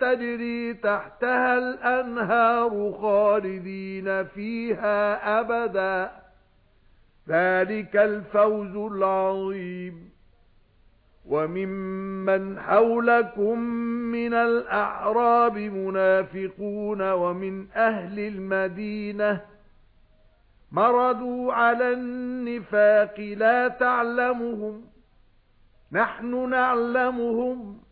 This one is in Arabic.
تَجْرِي تَحْتَهَا الْأَنْهَارُ خَالِدِينَ فِيهَا أَبَدًا. ذَلِكَ الْفَوْزُ الْعَظِيمُ. وَمِمَّنْ حَوْلَكُمْ مِنَ الْأَعْرَابِ مُنَافِقُونَ وَمِنْ أَهْلِ الْمَدِينَةِ مَرَدُوا عَلَى النِّفَاقِ لَا تَعْلَمُهُمْ. نَحْنُ نَعْلَمُهُمْ.